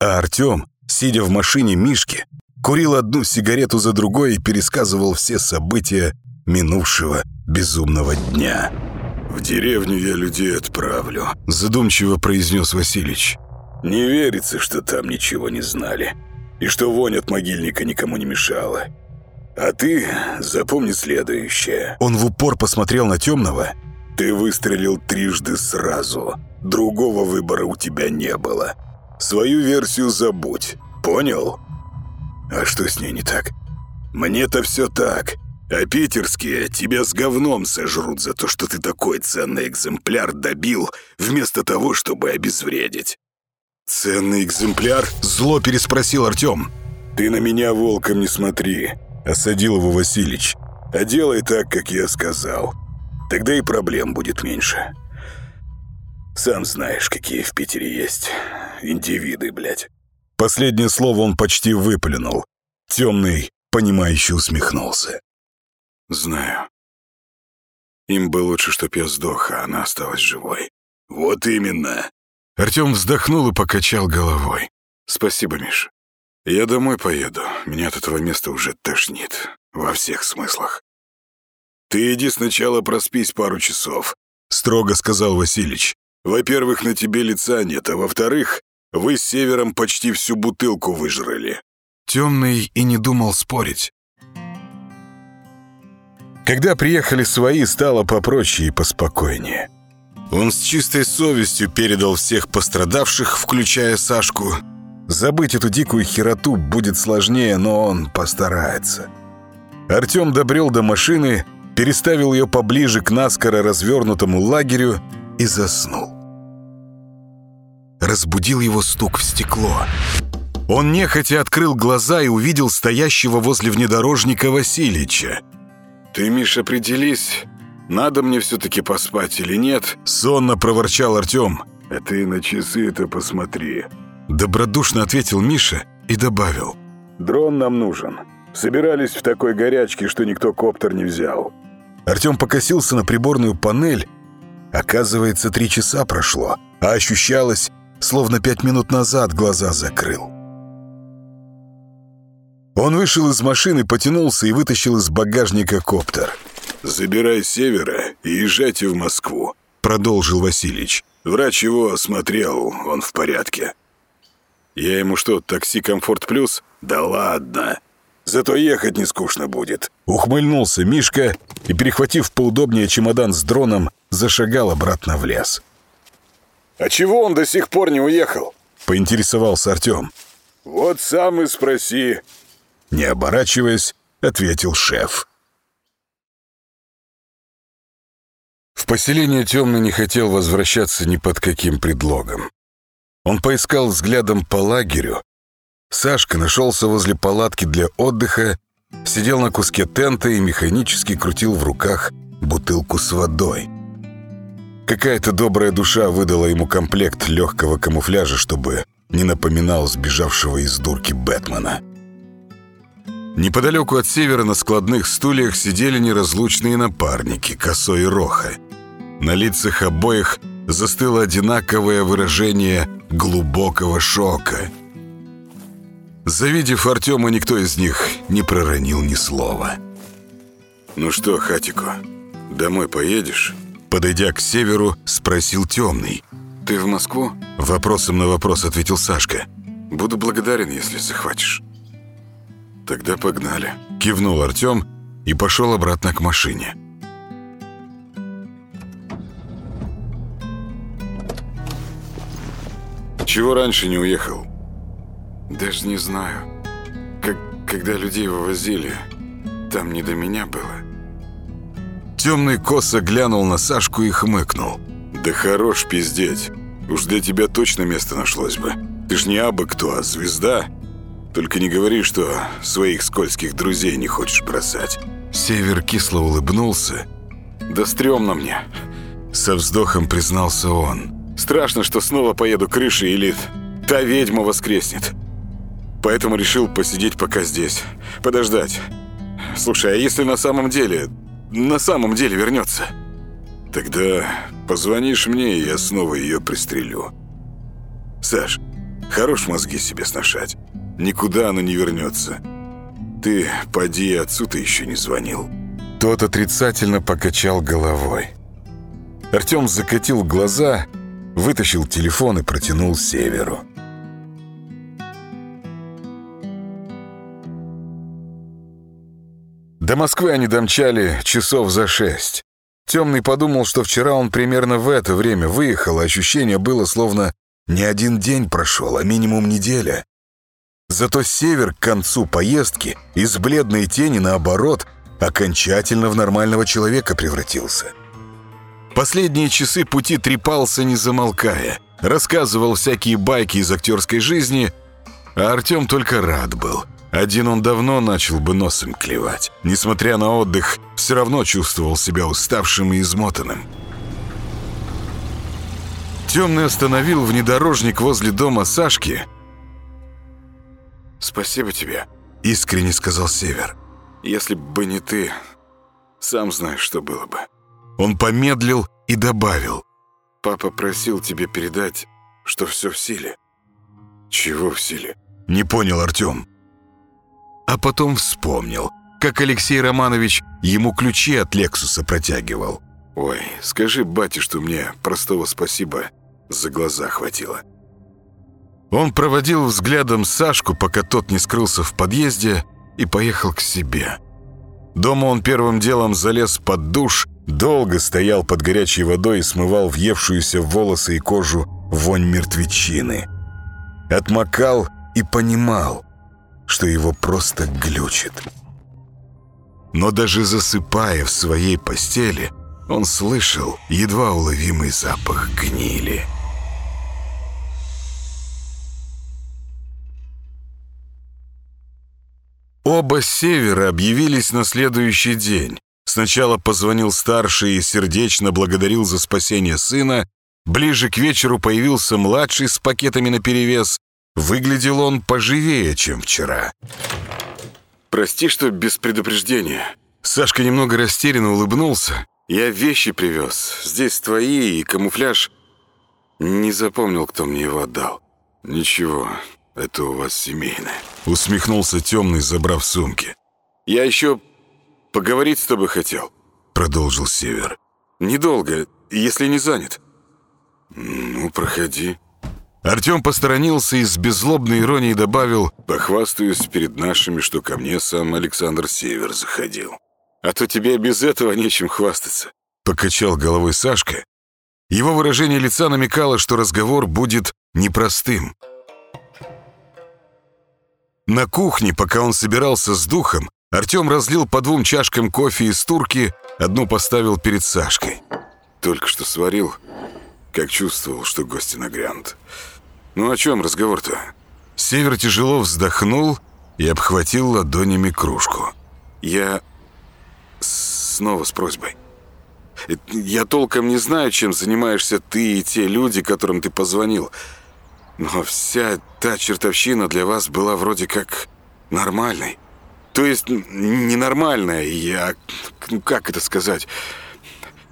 Speaker 1: А Артем, сидя в машине Мишки, курил одну сигарету за другой и пересказывал все события минувшего безумного дня.
Speaker 2: «В деревню я людей отправлю», — задумчиво произнес Василич. «Не верится, что там ничего не знали, и что вонь от могильника никому не мешала. А ты запомни следующее».
Speaker 1: Он в упор посмотрел на темного.
Speaker 2: «Ты выстрелил трижды сразу. Другого выбора у тебя не было. Свою версию забудь. Понял?» «А что с ней не так?» «Мне-то все так. А питерские тебя с говном сожрут за то, что ты такой ценный экземпляр добил, вместо того, чтобы обезвредить».
Speaker 1: «Ценный экземпляр?» — зло переспросил Артем.
Speaker 2: «Ты на меня волком не смотри», — осадил его Василич. «А делай так, как я сказал. Тогда и проблем будет меньше. Сам знаешь, какие в Питере есть индивиды, блядь».
Speaker 1: Последнее слово он почти выплюнул. Темный, понимающе усмехнулся.
Speaker 2: Знаю. Им бы лучше, чтоб я сдох, а она осталась живой. Вот именно.
Speaker 1: Артем вздохнул и покачал головой.
Speaker 2: Спасибо, Миш. Я домой поеду. Меня от этого места уже тошнит. Во всех смыслах. Ты иди сначала проспись пару часов, строго сказал Васильич. Во-первых, на тебе лица нет, а во-вторых, вы с севером почти всю бутылку выжрали.
Speaker 1: Темный и не думал спорить. Когда приехали свои, стало попроще и поспокойнее. Он с чистой совестью передал всех пострадавших, включая Сашку. Забыть эту дикую хероту будет сложнее, но он постарается. Артем добрел до машины, переставил ее поближе к наскоро развернутому лагерю и заснул. Разбудил его стук в стекло. Он нехотя открыл глаза и увидел стоящего возле внедорожника Васильича –
Speaker 2: «Ты, Миша, определись, надо мне все-таки поспать или нет?»
Speaker 1: Сонно проворчал Артем.
Speaker 2: «А ты на часы это посмотри».
Speaker 1: Добродушно ответил Миша и добавил.
Speaker 2: «Дрон нам нужен. Собирались в такой горячке, что никто коптер не взял».
Speaker 1: Артем покосился на приборную панель. Оказывается, три часа прошло, а ощущалось, словно пять минут назад глаза закрыл. Он вышел из машины, потянулся и вытащил из багажника коптер.
Speaker 2: «Забирай севера и езжайте в Москву», — продолжил Васильевич. «Врач его осмотрел, он в порядке». «Я ему что, такси Комфорт Плюс?» «Да ладно! Зато ехать не скучно будет!»
Speaker 1: Ухмыльнулся Мишка и, перехватив поудобнее чемодан с дроном, зашагал обратно в лес.
Speaker 2: «А чего он до сих пор не уехал?»
Speaker 1: Поинтересовался Артем.
Speaker 2: «Вот сам и спроси!»
Speaker 1: Не оборачиваясь, ответил шеф. В поселение Темный не хотел возвращаться ни под каким предлогом. Он поискал взглядом по лагерю. Сашка нашелся возле палатки для отдыха, сидел на куске тента и механически крутил в руках бутылку с водой. Какая-то добрая душа выдала ему комплект легкого камуфляжа, чтобы не напоминал сбежавшего из дурки Бэтмена. Неподалеку от севера на складных стульях сидели неразлучные напарники, Косой и Роха. На лицах обоих застыло одинаковое выражение глубокого шока. Завидев Артема, никто из них не проронил ни слова.
Speaker 2: «Ну что, Хатико, домой поедешь?»
Speaker 1: Подойдя к северу, спросил Темный.
Speaker 2: «Ты в Москву?»
Speaker 1: Вопросом на вопрос ответил Сашка.
Speaker 2: «Буду благодарен, если захватишь». «Тогда погнали», —
Speaker 1: кивнул Артем и пошел обратно к машине.
Speaker 2: «Чего раньше не уехал?»
Speaker 4: «Даже не знаю. Как, когда людей вывозили, там не до меня было».
Speaker 1: Темный косо глянул на Сашку и хмыкнул.
Speaker 2: «Да хорош пиздеть. Уж для тебя точно место нашлось бы. Ты ж не абы кто, а звезда». Только не говори, что своих скользких друзей не хочешь бросать».
Speaker 1: Север кисло улыбнулся.
Speaker 2: «Да стрёмно мне», —
Speaker 1: со вздохом признался он.
Speaker 2: «Страшно, что снова поеду крышей или та ведьма воскреснет. Поэтому решил посидеть пока здесь, подождать. Слушай, а если на самом деле, на самом деле вернется?» «Тогда позвонишь мне, и я снова ее пристрелю». «Саш, хорош мозги себе сношать». Никуда она не вернется. Ты, поди, отцу ты еще не звонил».
Speaker 1: Тот отрицательно покачал головой. Артем закатил глаза, вытащил телефон и протянул Северу. До Москвы они домчали часов за шесть. Темный подумал, что вчера он примерно в это время выехал, а ощущение было, словно не один день прошел, а минимум неделя. Зато север к концу поездки из бледной тени, наоборот, окончательно в нормального человека превратился. Последние часы пути трепался, не замолкая. Рассказывал всякие байки из актерской жизни, а Артем только рад был. Один он давно начал бы носом клевать. Несмотря на отдых, все равно чувствовал себя уставшим и измотанным. Темный остановил внедорожник возле дома Сашки,
Speaker 4: «Спасибо тебе», —
Speaker 1: искренне сказал Север.
Speaker 4: «Если бы не ты, сам знаешь, что было бы».
Speaker 1: Он помедлил и добавил.
Speaker 4: «Папа просил тебе передать, что все в силе».
Speaker 2: «Чего в силе?»
Speaker 1: Не понял Артем. А потом вспомнил, как Алексей Романович ему ключи от «Лексуса» протягивал.
Speaker 2: «Ой, скажи бате, что мне простого спасибо за глаза хватило».
Speaker 1: Он проводил взглядом Сашку, пока тот не скрылся в подъезде, и поехал к себе. Дома он первым делом залез под душ, долго стоял под горячей водой и смывал въевшуюся в волосы и кожу вонь мертвечины. Отмокал и понимал, что его просто глючит. Но даже засыпая в своей постели, он слышал едва уловимый запах гнили. Оба севера объявились на следующий день. Сначала позвонил старший и сердечно благодарил за спасение сына. Ближе к вечеру появился младший с пакетами наперевес. Выглядел он поживее, чем вчера.
Speaker 4: «Прости, что без предупреждения».
Speaker 1: Сашка немного растерянно улыбнулся.
Speaker 4: «Я вещи привез. Здесь твои и камуфляж. Не запомнил, кто мне его отдал».
Speaker 2: «Ничего, это у вас семейное.
Speaker 1: Усмехнулся темный, забрав сумки.
Speaker 4: Я еще поговорить с тобой хотел.
Speaker 1: Продолжил Север.
Speaker 4: Недолго, если не занят.
Speaker 2: Ну, проходи.
Speaker 1: Артем посторонился и с беззлобной иронией добавил
Speaker 2: «Похвастаюсь перед нашими, что ко мне сам Александр Север заходил».
Speaker 4: «А то тебе без этого нечем хвастаться», —
Speaker 1: покачал головой Сашка. Его выражение лица намекало, что разговор будет непростым. «Непростым». На кухне, пока он собирался с духом, Артем разлил по двум чашкам кофе из турки, одну поставил перед Сашкой.
Speaker 2: «Только что сварил, как чувствовал, что гости нагрянут.
Speaker 4: Ну о чем разговор-то?»
Speaker 1: Север тяжело вздохнул и обхватил ладонями кружку.
Speaker 4: «Я снова с просьбой. Э, я толком не знаю, чем занимаешься ты и те люди, которым ты позвонил». Но вся та чертовщина для вас была вроде как нормальной. То есть ненормальная, я... Ну, как это сказать?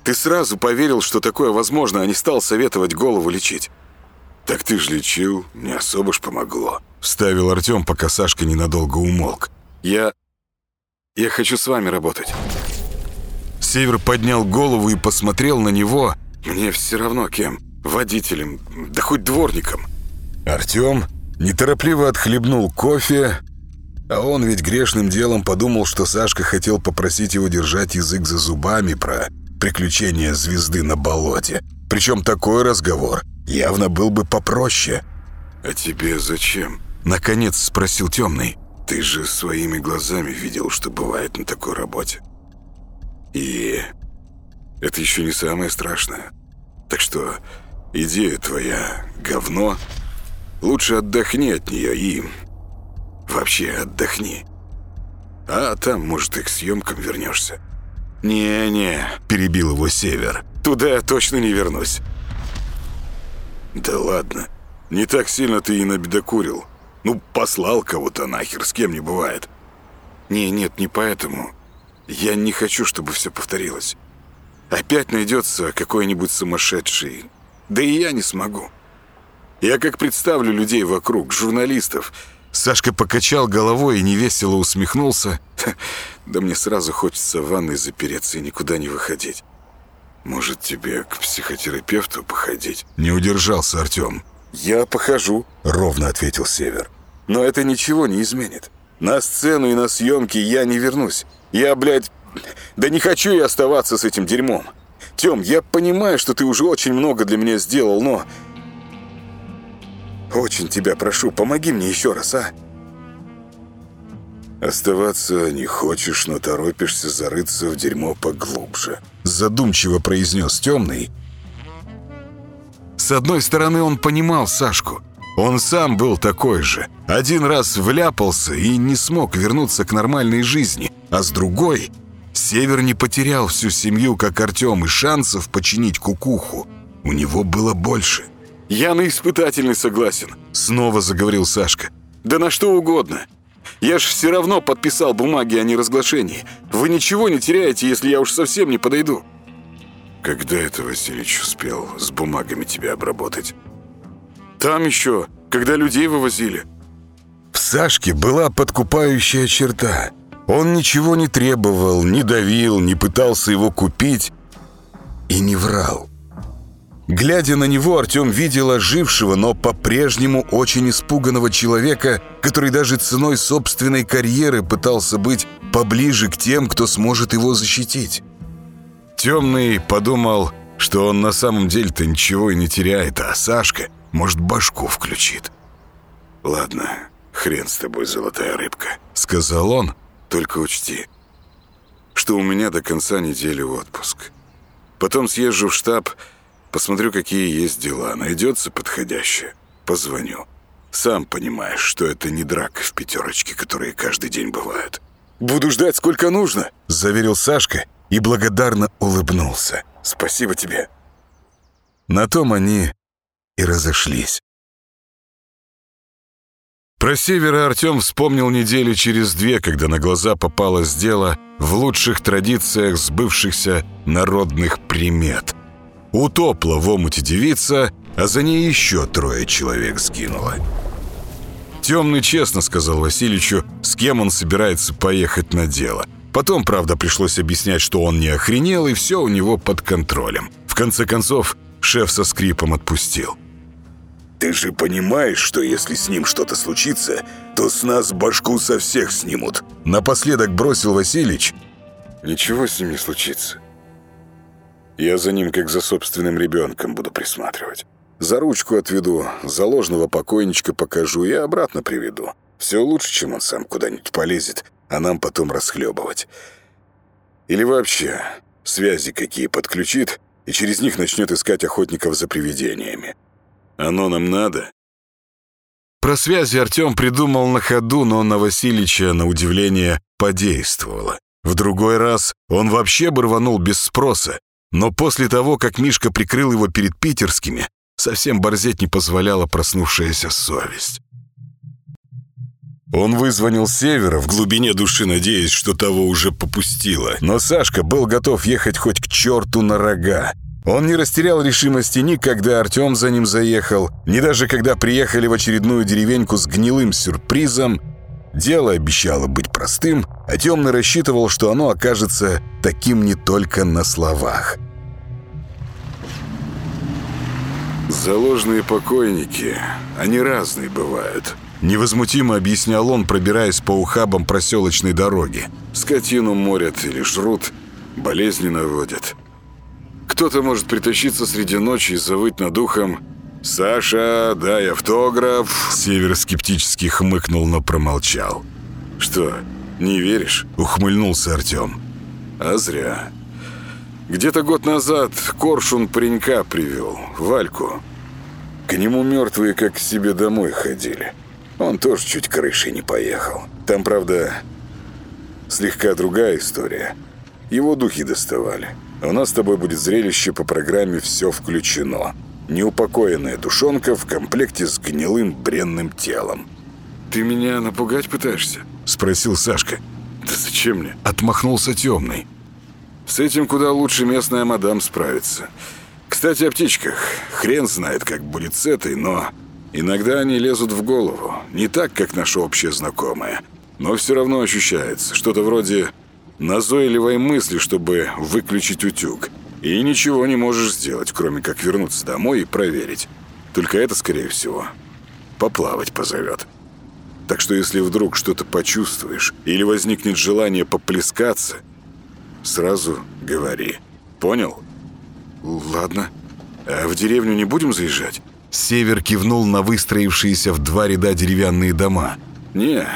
Speaker 4: Ты сразу поверил, что такое возможно, а не стал советовать голову лечить.
Speaker 2: «Так ты ж лечил, не особо ж помогло», —
Speaker 1: вставил Артем, пока Сашка ненадолго умолк.
Speaker 4: «Я... я хочу с вами работать».
Speaker 1: Север поднял голову и посмотрел на него.
Speaker 4: «Мне все равно кем. Водителем, да хоть дворником.
Speaker 1: Артем неторопливо отхлебнул кофе, а он ведь грешным делом подумал, что Сашка хотел попросить его держать язык за зубами про приключения звезды на болоте. Причем такой разговор явно был бы попроще.
Speaker 2: «А тебе зачем?»
Speaker 1: — наконец спросил Темный.
Speaker 2: «Ты же своими глазами видел, что бывает на такой работе. И это еще не самое страшное. Так что идея твоя — говно, Лучше отдохни от нее и... Вообще отдохни. А там, может, и к съемкам вернешься.
Speaker 4: «Не-не», —
Speaker 1: перебил его Север.
Speaker 4: «Туда я точно не вернусь».
Speaker 2: «Да ладно. Не так сильно ты и набедокурил. Ну, послал кого-то нахер, с кем не бывает».
Speaker 4: «Не, нет, не поэтому. Я не хочу, чтобы все повторилось. Опять найдется какой-нибудь сумасшедший. Да и я не смогу». Я как представлю людей вокруг, журналистов.
Speaker 1: Сашка покачал головой и невесело усмехнулся.
Speaker 4: Да мне сразу хочется в ванной запереться и никуда не выходить.
Speaker 2: Может, тебе к психотерапевту походить?
Speaker 1: Не удержался Артем.
Speaker 4: Я похожу, ровно ответил Север. Но это ничего не изменит. На сцену и на съемки я не вернусь. Я, блядь, да не хочу я оставаться с этим дерьмом. Тем, я понимаю, что ты уже очень много для меня сделал, но очень тебя прошу, помоги мне еще раз, а?»
Speaker 2: «Оставаться не хочешь, но торопишься зарыться в дерьмо поглубже»,
Speaker 1: задумчиво произнес темный. С одной стороны, он понимал Сашку. Он сам был такой же. Один раз вляпался и не смог вернуться к нормальной жизни. А с другой, Север не потерял всю семью, как Артем, и шансов починить кукуху у него было больше.
Speaker 4: Я на испытательный согласен», — снова заговорил Сашка. «Да на что угодно. Я ж все равно подписал бумаги о неразглашении. Вы ничего не теряете, если я уж совсем не подойду».
Speaker 2: «Когда это Васильевич успел с бумагами тебя обработать?»
Speaker 4: «Там еще, когда людей вывозили».
Speaker 1: В Сашке была подкупающая черта. Он ничего не требовал, не давил, не пытался его купить и не врал. Глядя на него, Артем видел ожившего, но по-прежнему очень испуганного человека, который даже ценой собственной карьеры пытался быть поближе к тем, кто сможет его защитить. Темный подумал, что он на самом деле-то ничего и не теряет, а Сашка, может, башку включит.
Speaker 2: «Ладно, хрен с тобой, золотая рыбка», —
Speaker 1: сказал он, —
Speaker 2: «только учти, что у меня до конца недели отпуск. Потом съезжу в штаб Посмотрю, какие есть дела. Найдется подходящее? Позвоню. Сам понимаешь, что это не драка в пятерочке, которые каждый день бывают.
Speaker 4: «Буду ждать, сколько нужно», —
Speaker 1: заверил Сашка и благодарно улыбнулся.
Speaker 4: «Спасибо тебе».
Speaker 1: На том они и разошлись. Про севера Артем вспомнил недели через две, когда на глаза попалось дело в лучших традициях сбывшихся народных примет — Утопла в омуте девица, а за ней еще трое человек сгинуло. Темный честно сказал Васильевичу, с кем он собирается поехать на дело. Потом, правда, пришлось объяснять, что он не охренел, и все у него под контролем. В конце концов, шеф со скрипом отпустил.
Speaker 2: «Ты же понимаешь, что если с ним что-то случится, то с нас башку со всех снимут?»
Speaker 1: Напоследок бросил Васильевич.
Speaker 2: «Ничего с ним не случится. Я за ним, как за собственным ребенком, буду присматривать. За ручку отведу, заложенного покойничка покажу и обратно приведу. Все лучше, чем он сам куда-нибудь полезет, а нам потом расхлебывать. Или вообще связи какие подключит и через них начнет искать охотников за привидениями. Оно нам надо?
Speaker 1: Про связи Артем придумал на ходу, но на Васильича, на удивление, подействовало. В другой раз он вообще бы рванул без спроса, но после того, как Мишка прикрыл его перед питерскими, совсем борзеть не позволяла проснувшаяся совесть. Он вызвонил Севера, в глубине души надеясь, что того уже попустило. Но Сашка был готов ехать хоть к черту на рога. Он не растерял решимости ни когда Артем за ним заехал, ни даже когда приехали в очередную деревеньку с гнилым сюрпризом – Дело обещало быть простым, а Темный рассчитывал, что оно окажется таким не только на словах.
Speaker 2: «Заложные покойники, они разные бывают», —
Speaker 1: невозмутимо объяснял он, пробираясь по ухабам проселочной дороги.
Speaker 2: «Скотину морят или жрут, болезни наводят. Кто-то может притащиться среди ночи и завыть над духом «Саша, дай автограф!»
Speaker 1: Север скептически хмыкнул, но промолчал.
Speaker 2: «Что, не веришь?»
Speaker 1: — ухмыльнулся Артем.
Speaker 2: «А зря. Где-то год назад Коршун паренька привел, Вальку. К нему мертвые как к себе домой ходили. Он тоже чуть крышей не поехал. Там, правда, слегка другая история. Его духи доставали. У нас с тобой будет зрелище по программе «Все включено» неупокоенная душонка в комплекте с гнилым бренным телом.
Speaker 4: «Ты меня напугать пытаешься?»
Speaker 1: — спросил Сашка.
Speaker 4: «Да зачем мне?»
Speaker 1: — отмахнулся темный.
Speaker 2: «С этим куда лучше местная мадам справится. Кстати, о птичках. Хрен знает, как будет с этой, но иногда они лезут в голову. Не так, как наша общая знакомая, но все равно ощущается. Что-то вроде назойливой мысли, чтобы выключить утюг». И ничего не можешь сделать, кроме как вернуться домой и проверить. Только это, скорее всего, поплавать позовет. Так что если вдруг что-то почувствуешь или возникнет желание поплескаться, сразу говори. Понял?
Speaker 4: Ладно.
Speaker 2: А в деревню не будем заезжать?
Speaker 1: Север кивнул на выстроившиеся в два ряда деревянные дома.
Speaker 2: «Не,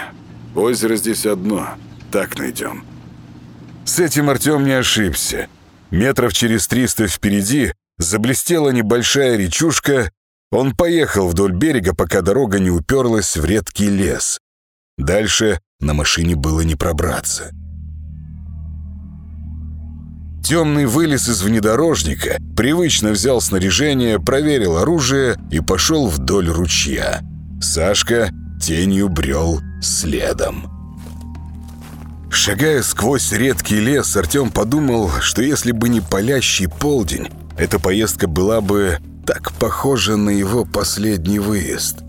Speaker 2: озеро здесь одно. Так найдем». С этим Артем не ошибся. Метров через триста впереди заблестела небольшая речушка. Он поехал вдоль берега, пока дорога не уперлась в редкий лес. Дальше на машине было не пробраться. Темный вылез из внедорожника, привычно взял снаряжение, проверил оружие и пошел вдоль ручья. Сашка тенью брел следом. Шагая сквозь редкий лес, Артем подумал, что если бы не палящий полдень, эта поездка была бы так похожа на его последний выезд.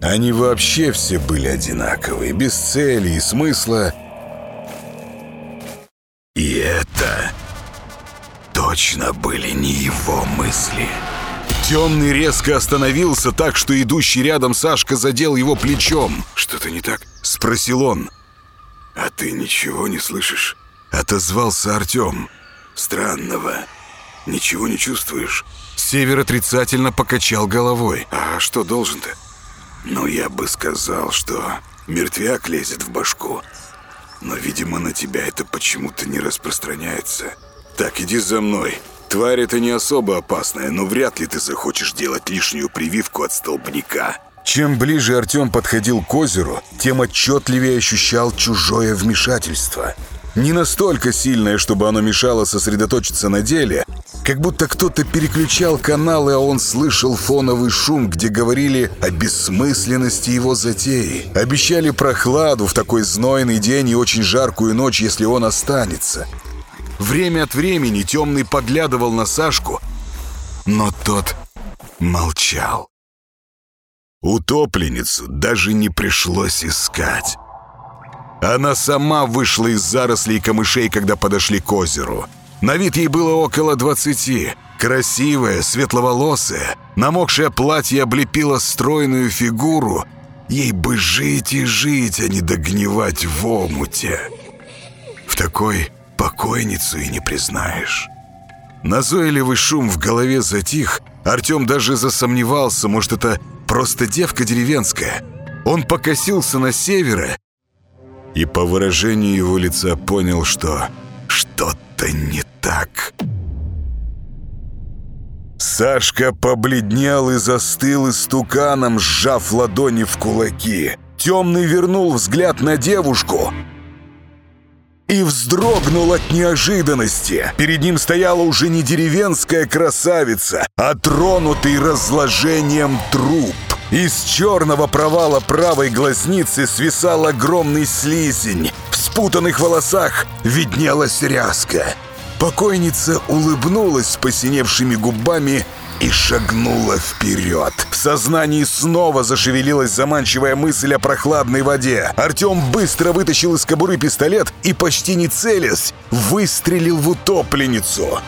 Speaker 2: Они вообще все были одинаковые, без цели и смысла. И это точно были не его мысли. Темный резко остановился так, что идущий рядом Сашка задел его плечом.
Speaker 4: «Что-то не так?»
Speaker 1: — спросил он.
Speaker 2: «А ты ничего не слышишь?»
Speaker 1: — отозвался Артем.
Speaker 2: «Странного. Ничего не чувствуешь?»
Speaker 1: Север отрицательно покачал головой.
Speaker 2: «А что должен-то?» «Ну, я бы сказал, что мертвяк лезет в башку. Но, видимо, на тебя это почему-то не распространяется. Так, иди за мной. Тварь это не особо опасная, но вряд ли ты захочешь делать лишнюю прививку от столбняка».
Speaker 1: Чем ближе Артем подходил к озеру, тем отчетливее ощущал чужое вмешательство. Не настолько сильное, чтобы оно мешало сосредоточиться на деле, как будто кто-то переключал каналы, а он слышал фоновый шум, где говорили о бессмысленности его затеи. Обещали прохладу в такой знойный день и очень жаркую ночь, если он останется. Время от времени Темный поглядывал на Сашку, но тот молчал. Утопленницу даже не пришлось искать. Она сама вышла из зарослей камышей, когда подошли к озеру. На вид ей было около 20. Красивая, светловолосая, намокшее платье облепило стройную фигуру. Ей бы жить и жить, а не догнивать в омуте. В такой покойницу и не признаешь. Назойливый шум в голове затих. Артем даже засомневался, может, это просто девка деревенская. Он покосился на севера и по выражению его лица понял, что что-то не так. Сашка побледнел и застыл истуканом, сжав ладони в кулаки. Темный вернул взгляд на девушку — и вздрогнул от неожиданности. Перед ним стояла уже не деревенская красавица, а тронутый разложением труп. Из черного провала правой глазницы свисал огромный слизень. В спутанных волосах виднелась ряска. Покойница улыбнулась с посиневшими губами и шагнула вперед. В сознании снова зашевелилась заманчивая мысль о прохладной воде. Артем быстро вытащил из кобуры пистолет и, почти не целясь, выстрелил в утопленницу.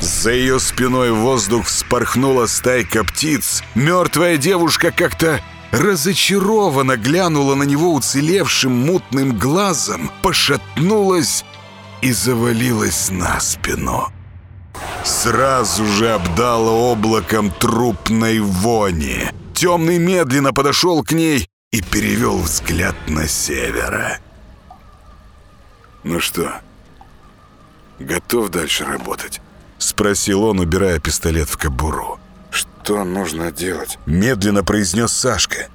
Speaker 1: За ее спиной в воздух вспорхнула стайка птиц. Мертвая девушка как-то разочарованно глянула на него уцелевшим мутным глазом, пошатнулась и завалилась на спину. Сразу же обдало облаком трупной вони. Темный медленно подошел к ней и перевел взгляд на севера.
Speaker 2: «Ну что, готов дальше работать?»
Speaker 1: — спросил он, убирая пистолет в кобуру.
Speaker 2: «Что нужно делать?»
Speaker 1: — медленно произнес Сашка.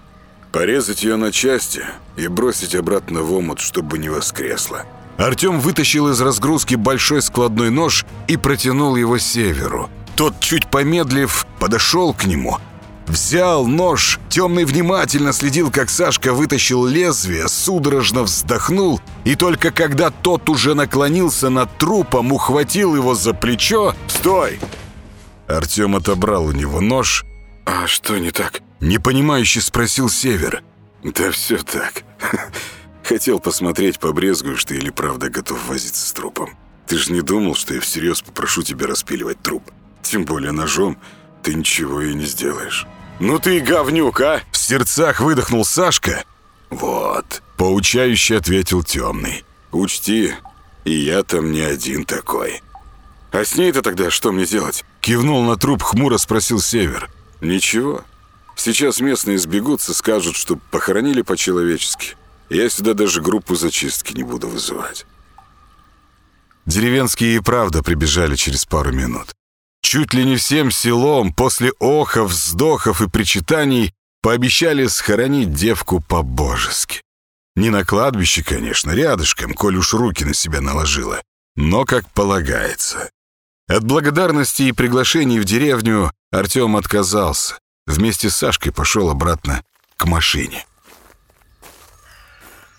Speaker 2: «Порезать ее на части и бросить обратно в омут, чтобы не воскресла»,
Speaker 1: Артем вытащил из разгрузки большой складной нож и протянул его северу. Тот, чуть помедлив, подошел к нему. Взял нож, темный внимательно следил, как Сашка вытащил лезвие, судорожно вздохнул, и только когда тот уже наклонился над трупом, ухватил его за плечо
Speaker 2: «Стой!»
Speaker 1: Артем отобрал у него нож.
Speaker 2: «А что не так?»
Speaker 1: Непонимающе спросил Север.
Speaker 2: «Да все так. Хотел посмотреть, побрезгуешь ты или правда готов возиться с трупом. Ты же не думал, что я всерьез попрошу тебя распиливать труп. Тем более ножом ты ничего и не сделаешь.
Speaker 4: Ну ты и говнюк, а!
Speaker 1: В сердцах выдохнул Сашка.
Speaker 2: Вот,
Speaker 1: поучающе ответил темный.
Speaker 2: Учти, и я там не один такой.
Speaker 4: А с ней-то тогда что мне делать?
Speaker 1: Кивнул на труп хмуро спросил Север.
Speaker 2: Ничего. Сейчас местные сбегутся, скажут, что похоронили по-человечески. Я сюда даже группу зачистки не буду вызывать.
Speaker 1: Деревенские и правда прибежали через пару минут. Чуть ли не всем селом после охов, вздохов и причитаний пообещали схоронить девку по-божески. Не на кладбище, конечно, рядышком, коль уж руки на себя наложила, но как полагается. От благодарности и приглашений в деревню Артем отказался. Вместе с Сашкой пошел обратно к машине.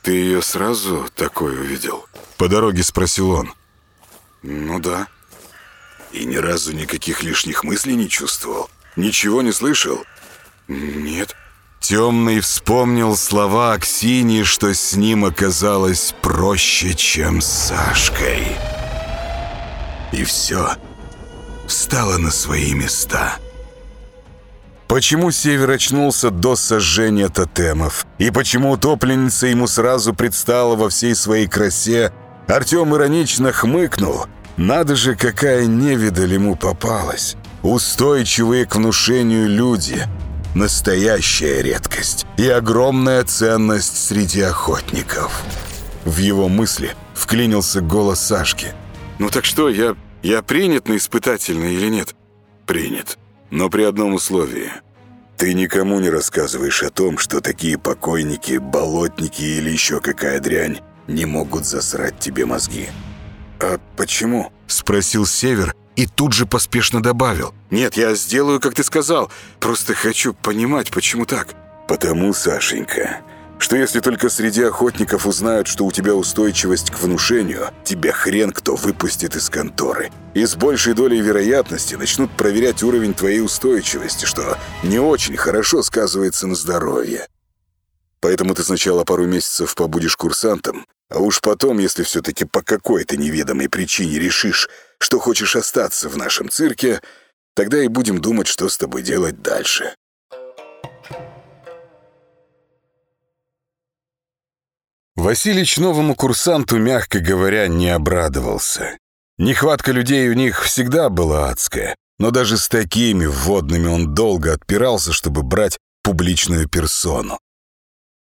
Speaker 2: Ты ее сразу такой увидел?
Speaker 1: По дороге спросил он.
Speaker 2: Ну да. И ни разу никаких лишних мыслей не чувствовал? Ничего не слышал? Нет.
Speaker 1: Темный вспомнил слова Аксинии, что с ним оказалось проще, чем с Сашкой. И все стало на свои места. Почему Север очнулся до сожжения тотемов? И почему утопленница ему сразу предстала во всей своей красе? Артем иронично хмыкнул. Надо же, какая невидаль ему попалась. Устойчивые к внушению люди. Настоящая редкость и огромная ценность среди охотников. В его мысли вклинился голос Сашки.
Speaker 4: «Ну так что, я, я принят на испытательный или нет?»
Speaker 2: «Принят», но при одном условии. Ты никому не рассказываешь о том, что такие покойники, болотники или еще какая дрянь не могут засрать тебе мозги.
Speaker 4: «А почему?»
Speaker 1: – спросил Север и тут же поспешно добавил.
Speaker 4: «Нет, я сделаю, как ты сказал. Просто хочу понимать, почему так».
Speaker 2: «Потому, Сашенька, что если только среди охотников узнают, что у тебя устойчивость к внушению, тебя хрен кто выпустит из конторы. И с большей долей вероятности начнут проверять уровень твоей устойчивости, что не очень хорошо сказывается на здоровье. Поэтому ты сначала пару месяцев побудешь курсантом, а уж потом, если все-таки по какой-то неведомой причине решишь, что хочешь остаться в нашем цирке, тогда и будем думать, что с тобой делать дальше.
Speaker 1: Василич новому курсанту, мягко говоря, не обрадовался. Нехватка людей у них всегда была адская, но даже с такими вводными он долго отпирался, чтобы брать публичную персону.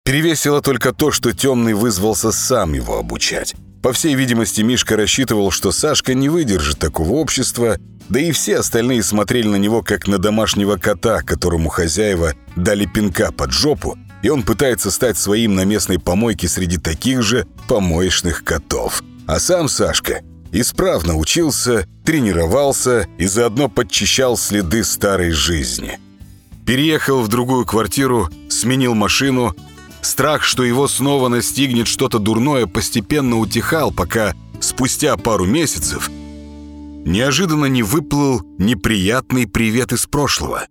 Speaker 1: Перевесило только то, что Темный вызвался сам его обучать. По всей видимости, Мишка рассчитывал, что Сашка не выдержит такого общества, да и все остальные смотрели на него, как на домашнего кота, которому хозяева дали пинка под жопу, и он пытается стать своим на местной помойке среди таких же помоечных котов. А сам Сашка исправно учился, тренировался и заодно подчищал следы старой жизни. Переехал в другую квартиру, сменил машину. Страх, что его снова настигнет что-то дурное, постепенно утихал, пока спустя пару месяцев неожиданно не выплыл неприятный привет из прошлого.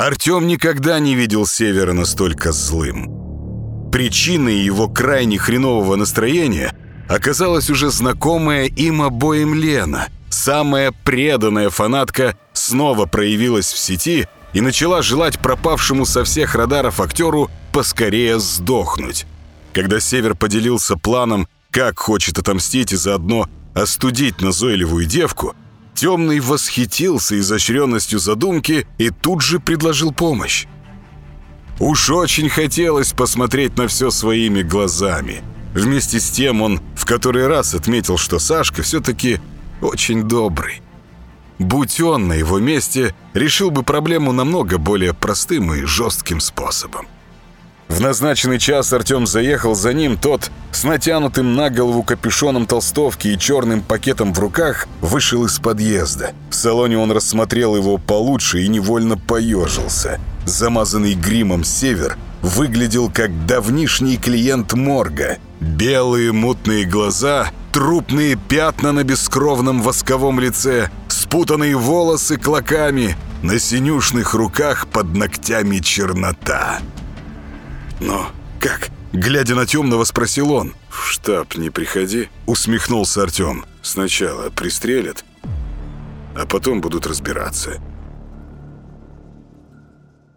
Speaker 1: Артем никогда не видел Севера настолько злым. Причиной его крайне хренового настроения оказалась уже знакомая им обоим Лена. Самая преданная фанатка снова проявилась в сети и начала желать пропавшему со всех радаров актеру поскорее сдохнуть. Когда Север поделился планом, как хочет отомстить и заодно остудить назойливую девку – Темный восхитился изощренностью задумки и тут же предложил помощь. Уж очень хотелось посмотреть на все своими глазами. Вместе с тем он в который раз отметил, что Сашка все-таки очень добрый. Будь он на его месте, решил бы проблему намного более простым и жестким способом. В назначенный час Артем заехал за ним, тот с натянутым на голову капюшоном толстовки и черным пакетом в руках вышел из подъезда. В салоне он рассмотрел его получше и невольно поежился. Замазанный гримом север выглядел как давнишний клиент морга. Белые мутные глаза, трупные пятна на бескровном восковом лице, спутанные волосы клоками, на синюшных руках под ногтями чернота.
Speaker 2: «Но как?»
Speaker 1: Глядя на темного, спросил он.
Speaker 2: «В штаб не приходи», —
Speaker 1: усмехнулся Артем.
Speaker 2: «Сначала пристрелят, а потом будут разбираться».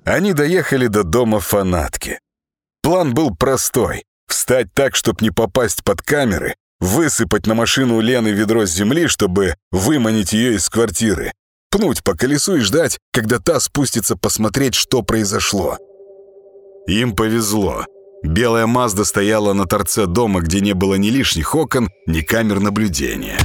Speaker 1: Они доехали до дома фанатки. План был простой — встать так, чтобы не попасть под камеры, высыпать на машину Лены ведро с земли, чтобы выманить ее из квартиры, пнуть по колесу и ждать, когда та спустится посмотреть, что произошло. Им повезло. Белая Мазда стояла на торце дома, где не было ни лишних окон, ни камер наблюдения.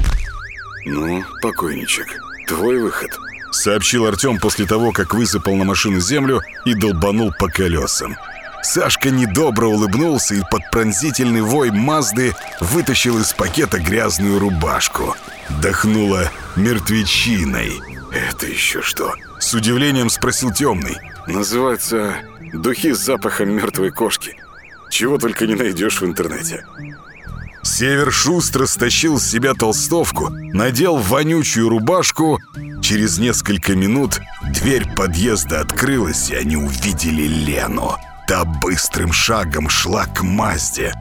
Speaker 2: «Ну, покойничек, твой выход», —
Speaker 1: сообщил Артем после того, как высыпал на машину землю и долбанул по колесам. Сашка недобро улыбнулся и под пронзительный вой Мазды вытащил из пакета грязную рубашку. Дохнула мертвечиной.
Speaker 2: «Это еще что?»
Speaker 1: — с удивлением спросил Темный.
Speaker 2: «Называется Духи с запахом мертвой кошки. Чего только не найдешь в интернете.
Speaker 1: Север шустро стащил с себя толстовку, надел вонючую рубашку. Через несколько минут дверь подъезда открылась, и они увидели Лену. Та быстрым шагом шла к Мазде.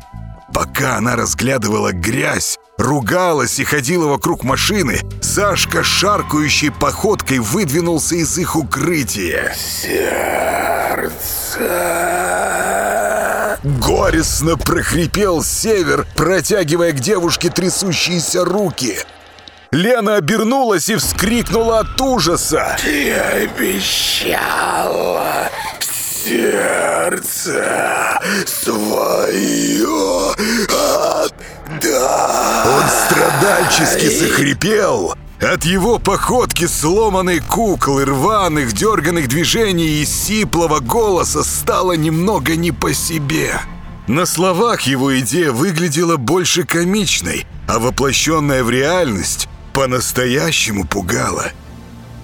Speaker 1: Пока она разглядывала грязь, ругалась и ходила вокруг машины, Сашка шаркающей походкой выдвинулся из их укрытия.
Speaker 3: «Сердце!»
Speaker 1: Горестно прохрипел Север, протягивая к девушке трясущиеся руки. Лена обернулась и вскрикнула от ужаса.
Speaker 3: «Ты обещала!» сердце свое отдай!»
Speaker 1: Он страдальчески захрипел, от его походки сломанной куклы, рваных, дерганных движений и сиплого голоса стало немного не по себе. На словах его идея выглядела больше комичной, а воплощенная в реальность по-настоящему пугала –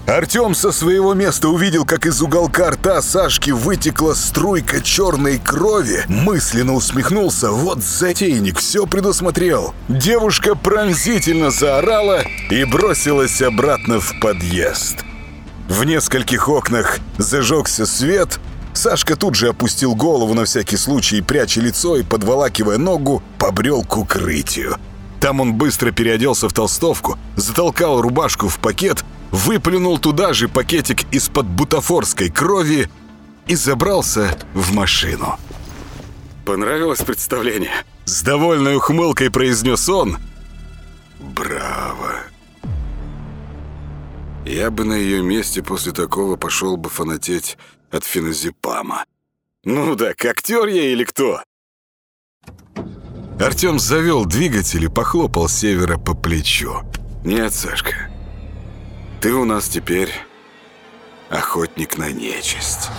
Speaker 1: Артем со своего места увидел, как из уголка рта Сашки вытекла струйка черной крови. Мысленно усмехнулся. Вот затейник, все предусмотрел. Девушка пронзительно заорала и бросилась обратно в подъезд. В нескольких окнах зажегся свет. Сашка тут же опустил голову на всякий случай, пряча лицо и, подволакивая ногу, побрел к укрытию. Там он быстро переоделся в толстовку, затолкал рубашку в пакет – выплюнул туда же пакетик из-под бутафорской крови и забрался в машину.
Speaker 2: «Понравилось представление?»
Speaker 1: С довольной ухмылкой произнес он.
Speaker 2: «Браво!» Я бы на ее месте после такого пошел бы фанатеть от феназепама.
Speaker 1: Ну да, актер я или кто? Артем завел двигатель и похлопал Севера по плечу.
Speaker 2: «Нет, Сашка, ты у нас теперь охотник на нечисть.